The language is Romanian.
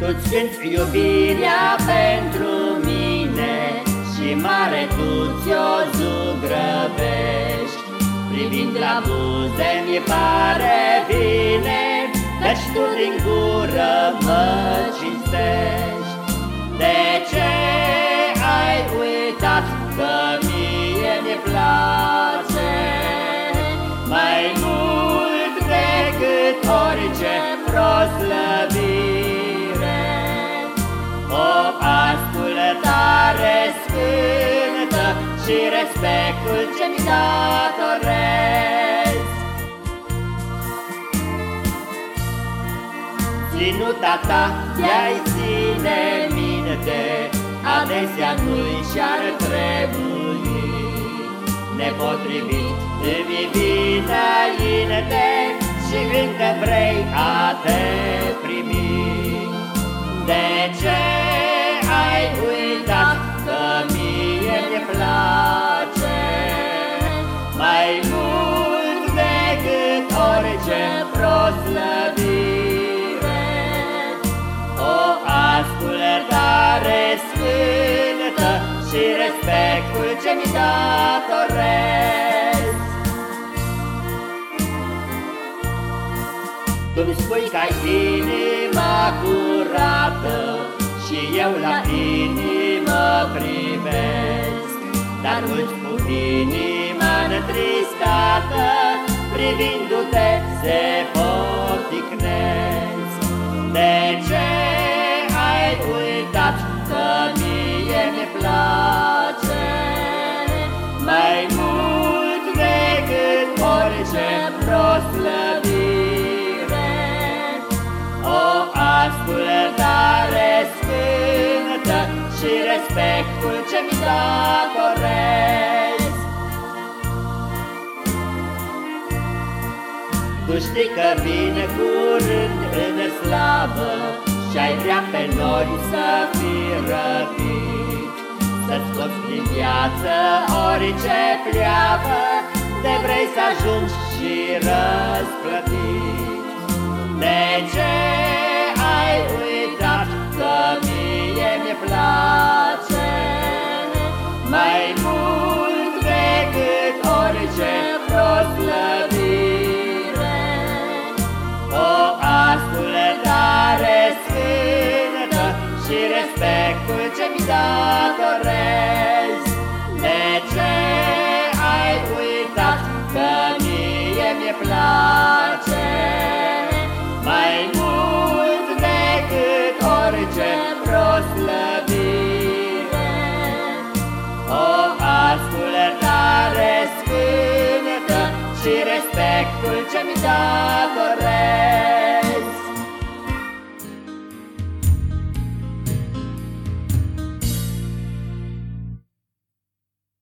Tu-ți cânti iubirea pentru mine Și mare tu ți-o zugrăvești. Privind la buze mi pare bine Deci tu din gură mă cinstești. De ce ai uitat că mie mi place? Mai mult decât orice proslăvire și respectul ce-mi datorez. Ținuta ta de-ai ține minte, adesea nu-i și-ar trebui. Nepotrivit îmi vine înainte și când vrei a te primi. Spui că ai inima curată și eu la inimă privesc, dar mulți cu inima întristată privindu-te se poticnesc. Respectul ce mi datoresc. Tu știi că vine curând în slavă Și-ai vrea pe noi să fii răpit Să-ți scoți din viață orice pleavă De vrei să ajungi și răsplătit De ce respectul ce-mi datorez De ce ai uitat că mie mi-e place? Mai mult decât orice proslăvire. O ascultare sfântă și respectul ce-mi datorez